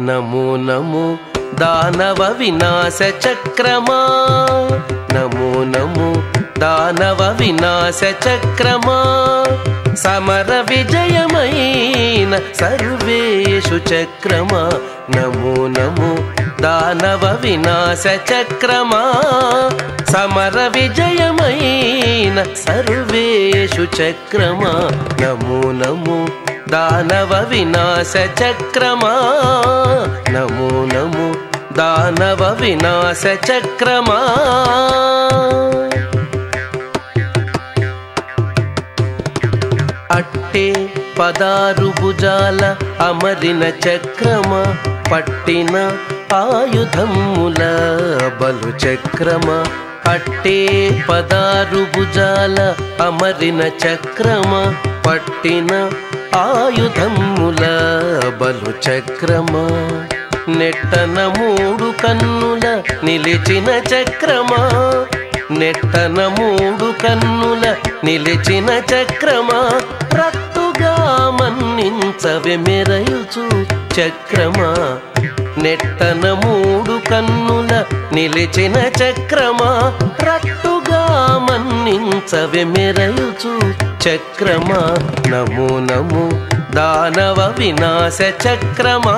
నమో నమో దానవ వినాశ చక్రమా. నమో నమో దానవ వినాశ చక్రమా. సమర విజయమైన సర్వేషు చక్రమా. నమో నమో దానవ వినాశ చక్రమా. సమర విజయమైన సర్వేషు చక్రమా. నమో నమో దానవ వినాశ చక్రమా. వినాశ చక్రమా? అట్టే పదారు భుజాల అమరిన చక్రమ? పట్టిన ఆయుధముల బలు చక్రమ? అట్టే పదారు భుజాల అమరిన చక్రమ? పట్టిన ఆయుధముల బలు చక్రమ? నెట్టన మూడు కన్నుల నిలిచిన చక్రమా? నెట్టన మూడు కన్నుల నిలిచిన చక్రమా? రట్టుగా మన్నించవె మెరయుచు చక్రమా? నెట్టన మూడు కన్నుల నిలిచిన చక్రమా? రట్టుగా మన్నించవె మెరయుచు చక్రమా? నమో నమో దానవ వినాశ చక్రమా?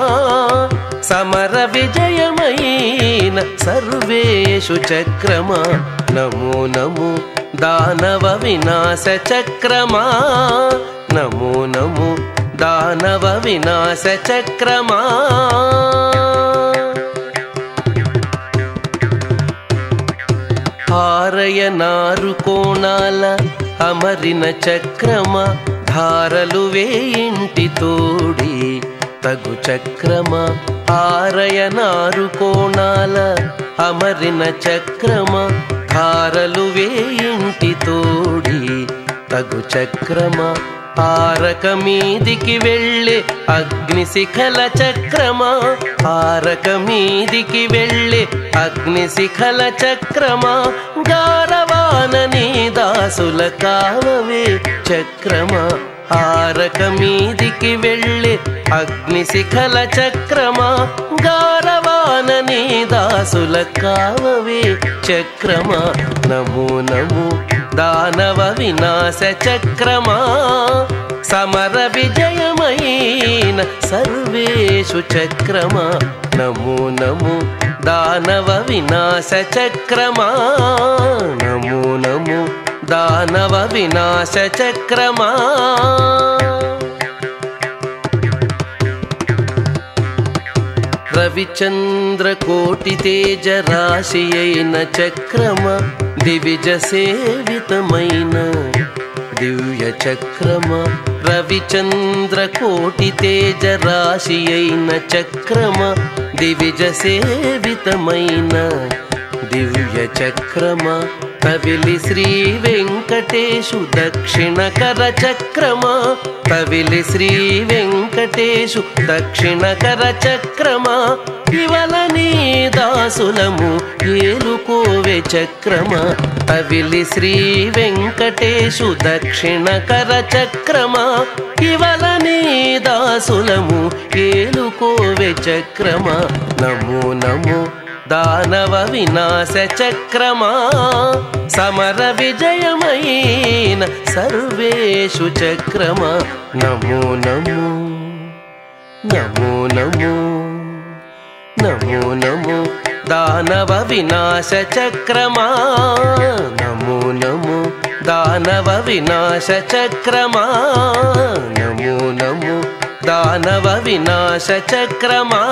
సమర విజయమైన సర్వేషు చక్రమా? నమో నమో దానవ వినాశ చక్రమా? నమో నమో దానవ వినాశ చక్రమా? హారయ నారు కోణాల అమరిన చక్రమా? ధారలు వేయింటి తోడి తగు చక్రమ ఆరయనారు కోణాల అమరిన చక్రమ ధారలు వేయింటి తోడి తగు చక్రమ ఆరక మీదికి వెళ్ళే అగ్నిశిఖల చక్రమా ఆరక మీదికి వెళ్ళే అగ్నిశిఖల చక్రమా దాసుల కావవే చక్రమా ఆరక మీదికి వెళ్ళే అగ్నిశిఖల చక్రమా గారవాన నీ దాసుల కావవే చక్రమా. నమో నమో దానవ వినాశ చక్రమా. సమర విజయమైన సర్వేషు చక్రమా. నమో నమో దానవ వినాశ చక్రమా. నమో నమో దానవ వినాశ చక్రమా? రవిచంద్ర కోటి తేజ రాశి అయిన చక్రమ? దివిజ సేవితమైన దివ్య చక్రమ? రవిచంద్ర కోటి తేజ రాశి అయిన చక్రమ? దివిజ సేవితమైన దివ్య చక్రమ? తవిలి శ్రీ వెంకటేశు దక్షిణ కర చక్రమా. తవిలి శ్రీ వెంకటేశు దక్షిణ కర చక్రమా. ఇవల నీ దాసులము ఏలుకోవే చక్రమా. తవిలి శ్రీ వెంకటేశు దక్షిణ కర చక్రమా. ఇవల నీ దాసులము ఏలుకోవే చక్రమా. నమో నమో దానవ వినాశ చక్రమా? సమర విజయమైన సర్వేషు చక్రమా? నమో నమో నమో నమో నమో నమో దానవ వినాశ చక్రమా? నమో నమో దానవ వినాశ చక్రమా? నమో నమో దానవ వినాశ చక్రమా?